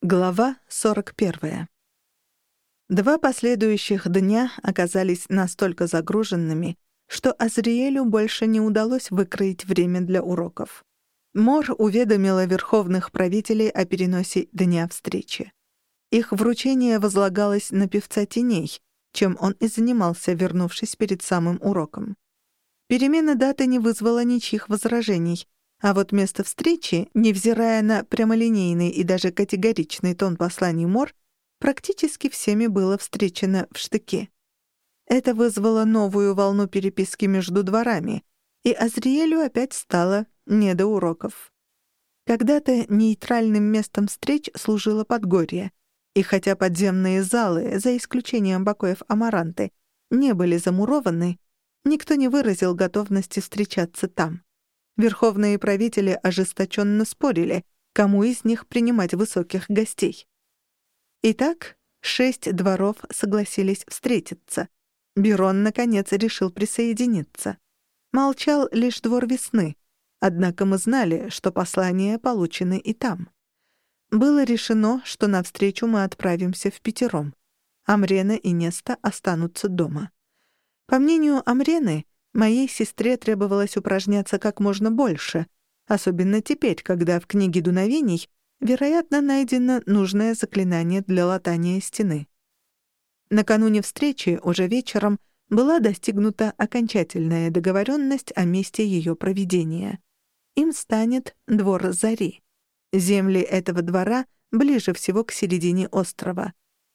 Глава 41. Два последующих дня оказались настолько загруженными, что Азриэлю больше не удалось выкроить время для уроков. Мор уведомила верховных правителей о переносе дня встречи. Их вручение возлагалось на певца теней, чем он и занимался, вернувшись перед самым уроком. Перемена даты не вызвала ничьих возражений — а вот место встречи, невзирая на прямолинейный и даже категоричный тон посланий Мор, практически всеми было встречено в штыке. Это вызвало новую волну переписки между дворами, и Азриэлю опять стало не до уроков. Когда-то нейтральным местом встреч служило Подгорье, и хотя подземные залы, за исключением покоев Амаранты, не были замурованы, никто не выразил готовности встречаться там. Верховные правители ожесточенно спорили, кому из них принимать высоких гостей. Итак, шесть дворов согласились встретиться. Бирон, наконец, решил присоединиться. Молчал лишь двор весны, однако мы знали, что послания получены и там. Было решено, что навстречу мы отправимся в пятером. Амрена и Неста останутся дома. По мнению Амрены, Моей сестре требовалось упражняться как можно больше, особенно теперь, когда в книге дуновений, вероятно, найдено нужное заклинание для латания стены. Накануне встречи, уже вечером, была достигнута окончательная договоренность о месте ее проведения. Им станет двор Зари. Земли этого двора ближе всего к середине острова.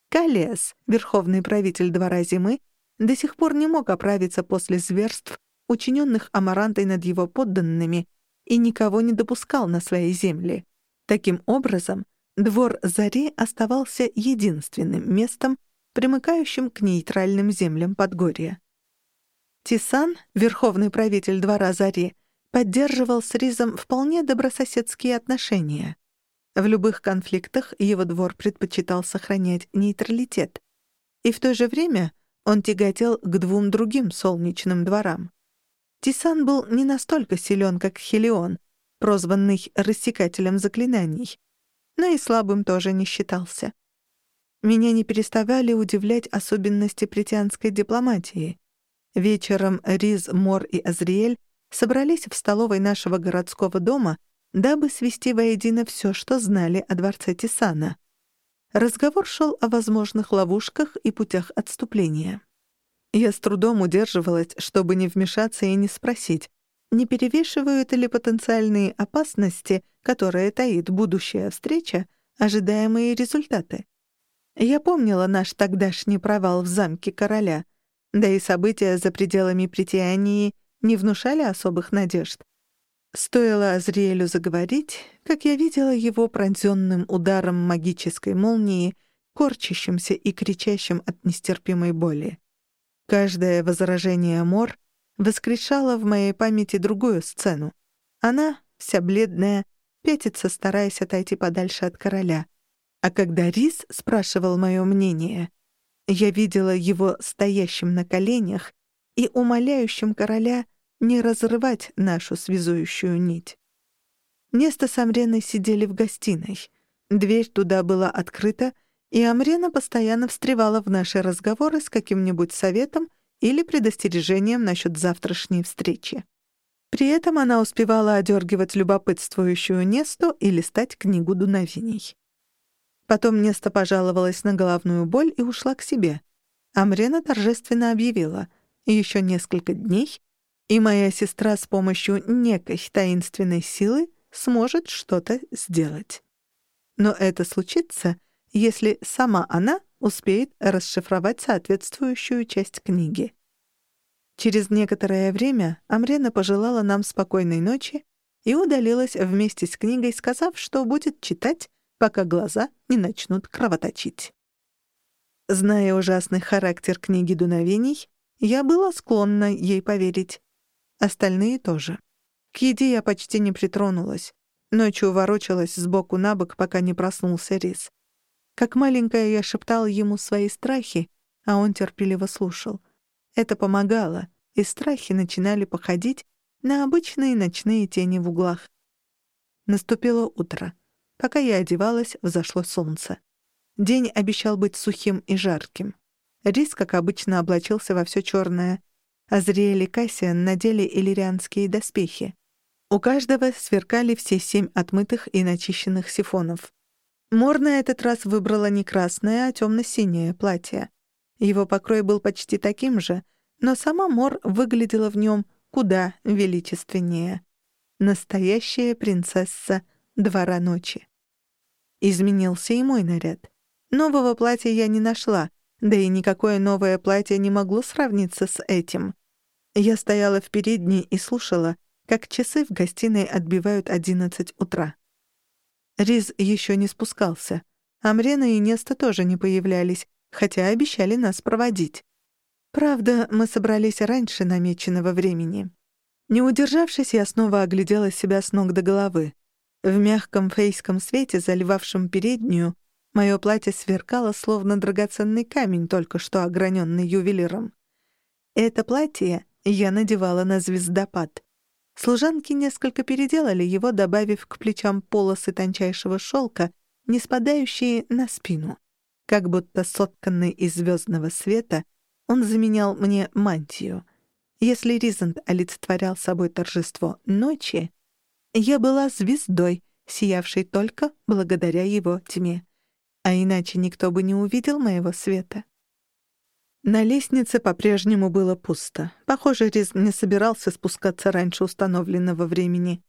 Калес, верховный правитель двора Зимы, до сих пор не мог оправиться после зверств, учиненных Амарантой над его подданными, и никого не допускал на свои земли. Таким образом, двор Зари оставался единственным местом, примыкающим к нейтральным землям Подгорья. Тисан, верховный правитель двора Зари, поддерживал с Ризом вполне добрососедские отношения. В любых конфликтах его двор предпочитал сохранять нейтралитет. И в то же время — он тяготел к двум другим солнечным дворам. Тисан был не настолько силен, как Хелион, прозванный рассекателем заклинаний, но и слабым тоже не считался. Меня не переставали удивлять особенности притянской дипломатии. Вечером Риз, Мор и Азриэль собрались в столовой нашего городского дома, дабы свести воедино все, что знали о дворце Тисана. Разговор шел о возможных ловушках и путях отступления. Я с трудом удерживалась, чтобы не вмешаться и не спросить, не перевешивают ли потенциальные опасности, которые таит будущая встреча, ожидаемые результаты. Я помнила наш тогдашний провал в замке короля, да и события за пределами притянии не внушали особых надежд. Стоило Азриэлю заговорить, как я видела его пронзённым ударом магической молнии, корчащимся и кричащим от нестерпимой боли. Каждое возражение Мор воскрешало в моей памяти другую сцену. Она, вся бледная, пятится, стараясь отойти подальше от короля. А когда Рис спрашивал моё мнение, я видела его стоящим на коленях и умоляющим короля не разрывать нашу связующую нить. Неста с Амреной сидели в гостиной. Дверь туда была открыта, и Амрена постоянно встревала в наши разговоры с каким-нибудь советом или предостережением насчет завтрашней встречи. При этом она успевала одергивать любопытствующую Несту и листать книгу дуновений. Потом Неста пожаловалась на головную боль и ушла к себе. Амрена торжественно объявила — еще несколько дней, и моя сестра с помощью некой таинственной силы сможет что-то сделать. Но это случится, если сама она успеет расшифровать соответствующую часть книги. Через некоторое время Амрена пожелала нам спокойной ночи и удалилась вместе с книгой, сказав, что будет читать, пока глаза не начнут кровоточить. Зная ужасный характер книги дуновений, я была склонна ей поверить. Остальные тоже. К еде я почти не притронулась. Ночью ворочалась сбоку на бок, пока не проснулся Рис. Как маленькая я шептала ему свои страхи, а он терпеливо слушал. Это помогало, и страхи начинали походить на обычные ночные тени в углах. Наступило утро. Пока я одевалась, взошло солнце. День обещал быть сухим и жарким. Рис, как обычно, облачился во все черное. Азриэль и Кассиан надели иллирианские доспехи. У каждого сверкали все семь отмытых и начищенных сифонов. Мор на этот раз выбрала не красное, а темно-синее платье. Его покрой был почти таким же, но сама Мор выглядела в нем куда величественнее. Настоящая принцесса двора ночи. Изменился и мой наряд. Нового платья я не нашла, да и никакое новое платье не могло сравниться с этим. Я стояла в передней и слушала, как часы в гостиной отбивают одиннадцать утра. Риз еще не спускался. Амрена и Неста тоже не появлялись, хотя обещали нас проводить. Правда, мы собрались раньше намеченного времени. Не удержавшись, я снова оглядела себя с ног до головы. В мягком фейском свете, заливавшем переднюю, мое платье сверкало, словно драгоценный камень, только что ограненный ювелиром. Это платье я надевала на звездопад. Служанки несколько переделали его, добавив к плечам полосы тончайшего шелка, не спадающие на спину. Как будто сотканный из звездного света, он заменял мне мантию. Если Ризент олицетворял собой торжество ночи, я была звездой, сиявшей только благодаря его тьме. А иначе никто бы не увидел моего света. На лестнице по-прежнему было пусто. Похоже, Риз не собирался спускаться раньше установленного времени.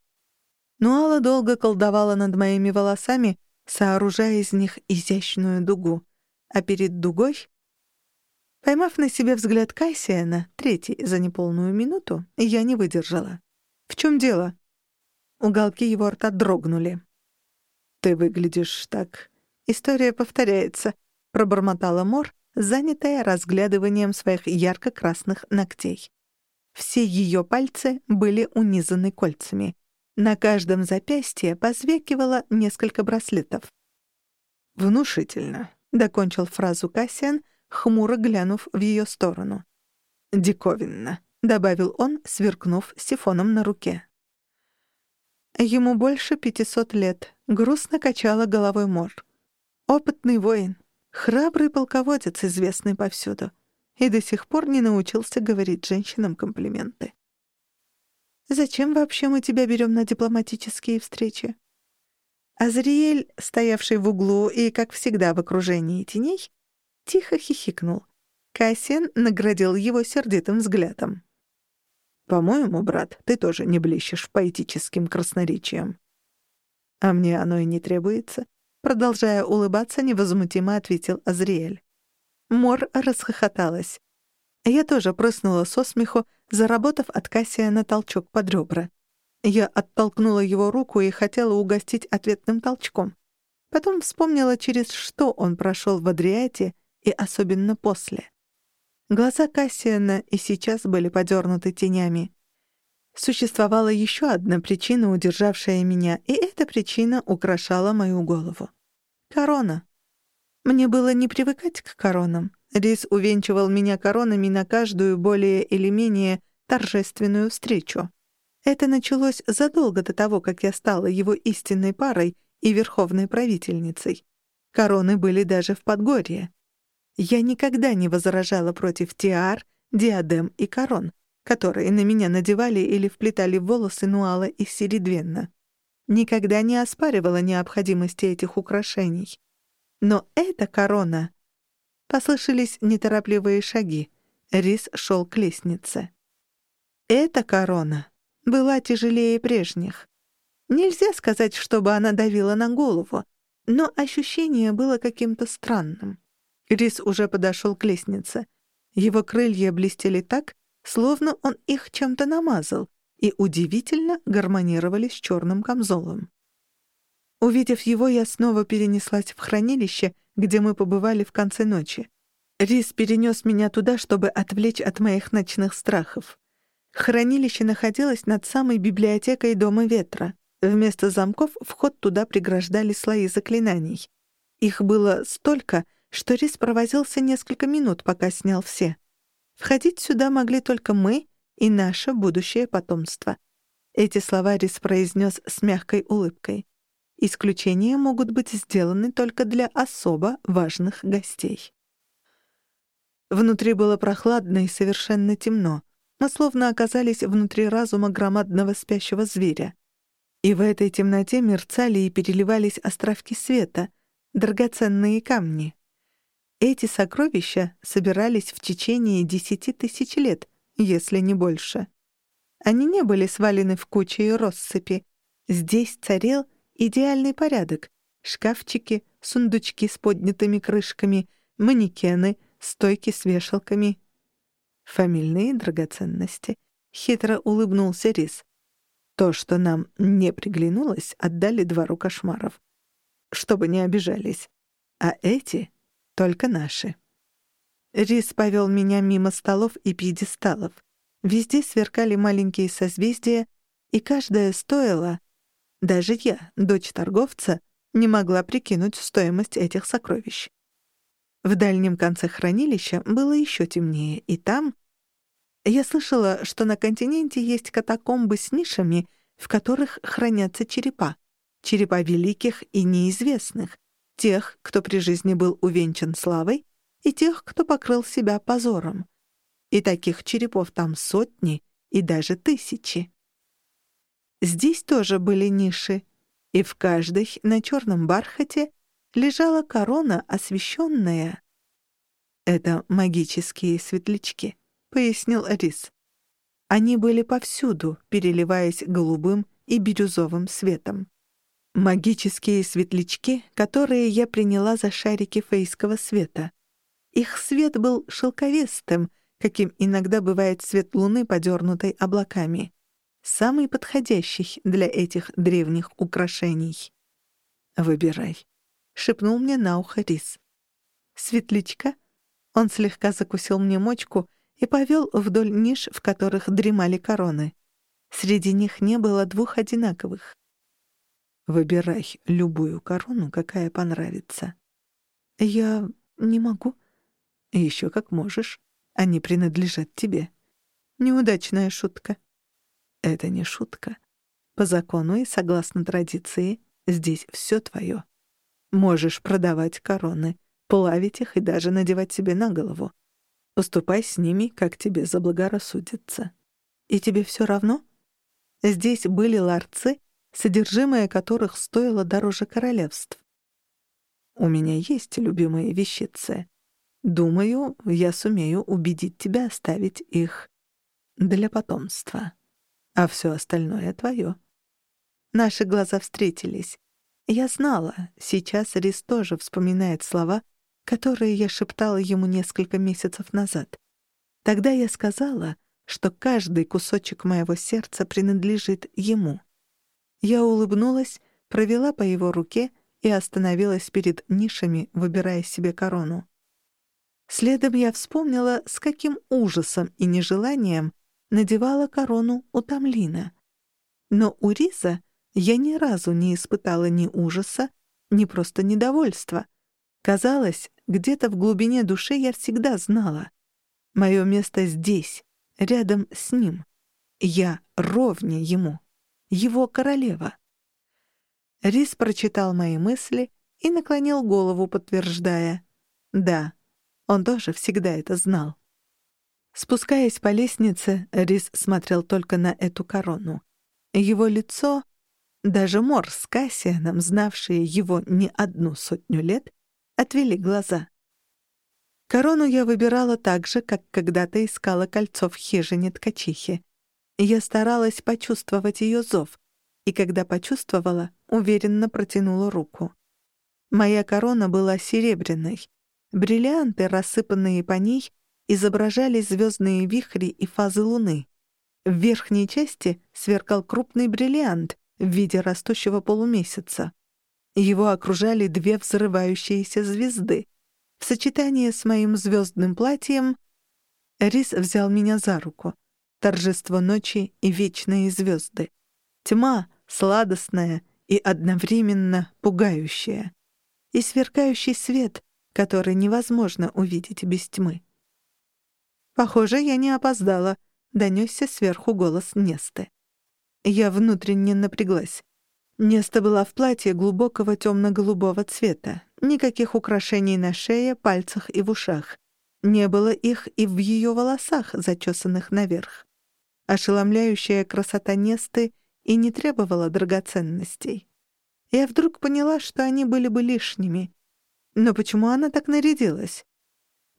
Но Алла долго колдовала над моими волосами, сооружая из них изящную дугу. А перед дугой... Поймав на себе взгляд Кассиана, третий за неполную минуту, я не выдержала. «В чем дело?» Уголки его рта дрогнули. «Ты выглядишь так...» «История повторяется», — пробормотала Мор, занятая разглядыванием своих ярко-красных ногтей. Все ее пальцы были унизаны кольцами. На каждом запястье позвякивало несколько браслетов. «Внушительно», — докончил фразу Кассиан, хмуро глянув в ее сторону. «Диковинно», — добавил он, сверкнув сифоном на руке. Ему больше пятисот лет, грустно качала головой Мор. Опытный воин, Храбрый полководец, известный повсюду, и до сих пор не научился говорить женщинам комплименты. «Зачем вообще мы тебя берем на дипломатические встречи?» Азриэль, стоявший в углу и, как всегда, в окружении теней, тихо хихикнул. Кассиан наградил его сердитым взглядом. «По-моему, брат, ты тоже не блещешь поэтическим красноречием». «А мне оно и не требуется. Продолжая улыбаться, невозмутимо ответил Азриэль. Мор расхохоталась. Я тоже прыснула со смеху, заработав от Кассия на толчок под ребра. Я оттолкнула его руку и хотела угостить ответным толчком. Потом вспомнила, через что он прошел в Адриате, и особенно после. Глаза Кассиана и сейчас были подернуты тенями. Существовала еще одна причина, удержавшая меня, и эта причина украшала мою голову. Корона. Мне было не привыкать к коронам. Рис увенчивал меня коронами на каждую более или менее торжественную встречу. Это началось задолго до того, как я стала его истинной парой и верховной правительницей. Короны были даже в Подгорье. Я никогда не возражала против тиар, диадем и корон, которые на меня надевали или вплетали в волосы Нуала и Сиридвенна никогда не оспаривала необходимости этих украшений. Но эта корона... Послышались неторопливые шаги. Рис шел к лестнице. Эта корона была тяжелее прежних. Нельзя сказать, чтобы она давила на голову, но ощущение было каким-то странным. Рис уже подошел к лестнице. Его крылья блестели так, словно он их чем-то намазал, и удивительно гармонировали с черным камзолом. Увидев его, я снова перенеслась в хранилище, где мы побывали в конце ночи. Рис перенес меня туда, чтобы отвлечь от моих ночных страхов. Хранилище находилось над самой библиотекой Дома Ветра. Вместо замков вход туда преграждали слои заклинаний. Их было столько, что Рис провозился несколько минут, пока снял все. Входить сюда могли только мы и наше будущее потомство. Эти слова Рис произнес с мягкой улыбкой. Исключения могут быть сделаны только для особо важных гостей. Внутри было прохладно и совершенно темно. Мы словно оказались внутри разума громадного спящего зверя. И в этой темноте мерцали и переливались островки света, драгоценные камни. Эти сокровища собирались в течение десяти тысяч лет, если не больше. Они не были свалены в кучи и россыпи. Здесь царил идеальный порядок. Шкафчики, сундучки с поднятыми крышками, манекены, стойки с вешалками. Фамильные драгоценности. Хитро улыбнулся Рис. То, что нам не приглянулось, отдали двору кошмаров. Чтобы не обижались. А эти — только наши. Рис повел меня мимо столов и пьедесталов. Везде сверкали маленькие созвездия, и каждое стоило... Даже я, дочь торговца, не могла прикинуть стоимость этих сокровищ. В дальнем конце хранилища было еще темнее, и там... Я слышала, что на континенте есть катакомбы с нишами, в которых хранятся черепа. Черепа великих и неизвестных, тех, кто при жизни был увенчан славой, и тех, кто покрыл себя позором. И таких черепов там сотни и даже тысячи. Здесь тоже были ниши, и в каждой на черном бархате лежала корона, освещенная. «Это магические светлячки», — пояснил Рис. Они были повсюду, переливаясь голубым и бирюзовым светом. Магические светлячки, которые я приняла за шарики фейского света. Их свет был шелковистым, каким иногда бывает свет луны, подернутой облаками. Самый подходящий для этих древних украшений. «Выбирай», — шепнул мне на ухо Рис. «Светлячка?» Он слегка закусил мне мочку и повел вдоль ниш, в которых дремали короны. Среди них не было двух одинаковых. «Выбирай любую корону, какая понравится». «Я не могу», еще как можешь. Они принадлежат тебе. Неудачная шутка. Это не шутка. По закону и согласно традиции, здесь все твое. Можешь продавать короны, плавить их и даже надевать себе на голову. Поступай с ними, как тебе заблагорассудится. И тебе все равно? Здесь были ларцы, содержимое которых стоило дороже королевств. У меня есть любимые вещицы. Думаю, я сумею убедить тебя оставить их для потомства. А все остальное твое. Наши глаза встретились. Я знала, сейчас Рис тоже вспоминает слова, которые я шептала ему несколько месяцев назад. Тогда я сказала, что каждый кусочек моего сердца принадлежит ему. Я улыбнулась, провела по его руке и остановилась перед нишами, выбирая себе корону. Следом я вспомнила, с каким ужасом и нежеланием надевала корону у Тамлина. Но у Риза я ни разу не испытала ни ужаса, ни просто недовольства. Казалось, где-то в глубине души я всегда знала. Мое место здесь, рядом с ним. Я ровня ему, его королева. Риз прочитал мои мысли и наклонил голову, подтверждая. «Да, он тоже всегда это знал. Спускаясь по лестнице, Рис смотрел только на эту корону. Его лицо, даже Мор с Кассианом, знавшие его не одну сотню лет, отвели глаза. Корону я выбирала так же, как когда-то искала кольцо в хижине ткачихи. Я старалась почувствовать ее зов, и когда почувствовала, уверенно протянула руку. Моя корона была серебряной, Бриллианты, рассыпанные по ней, изображали звездные вихри и фазы Луны. В верхней части сверкал крупный бриллиант в виде растущего полумесяца. Его окружали две взрывающиеся звезды. В сочетании с моим звездным платьем Рис взял меня за руку. Торжество ночи и вечные звезды. Тьма, сладостная и одновременно пугающая. И сверкающий свет, который невозможно увидеть без тьмы. «Похоже, я не опоздала», — донёсся сверху голос Несты. Я внутренне напряглась. Неста была в платье глубокого темно-голубого цвета. Никаких украшений на шее, пальцах и в ушах. Не было их и в ее волосах, зачесанных наверх. Ошеломляющая красота Несты и не требовала драгоценностей. Я вдруг поняла, что они были бы лишними. Но почему она так нарядилась?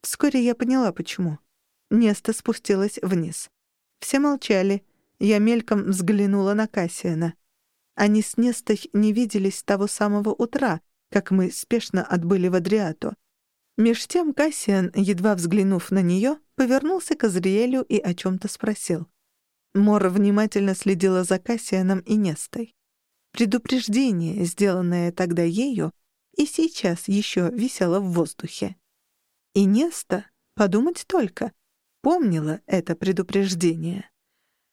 Вскоре я поняла, почему. Неста спустилась вниз. Все молчали. Я мельком взглянула на Кассиана. Они с Нестой не виделись с того самого утра, как мы спешно отбыли в Адриату. Меж тем Кассиан, едва взглянув на нее, повернулся к Азриэлю и о чем-то спросил. Мора внимательно следила за Кассианом и Нестой. Предупреждение, сделанное тогда ею, и сейчас еще висело в воздухе. И Неста, подумать только, помнила это предупреждение.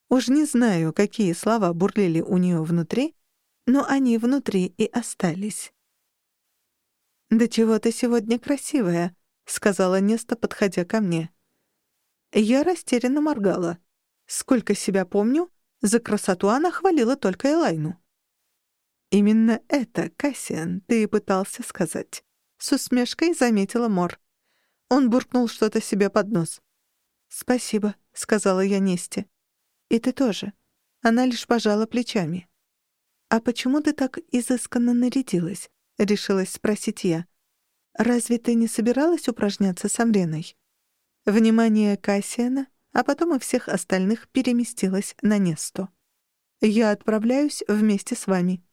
Уж не знаю, какие слова бурлили у нее внутри, но они внутри и остались. «Да чего ты сегодня красивая», — сказала Неста, подходя ко мне. Я растерянно моргала. Сколько себя помню, за красоту она хвалила только Элайну. «Именно это, Кассиан, ты и пытался сказать», — с усмешкой заметила Мор. Он буркнул что-то себе под нос. «Спасибо», — сказала я Несте. «И ты тоже». Она лишь пожала плечами. «А почему ты так изысканно нарядилась?» — решилась спросить я. «Разве ты не собиралась упражняться с Амреной?» Внимание Кассиана, а потом и всех остальных переместилось на Несту. «Я отправляюсь вместе с вами».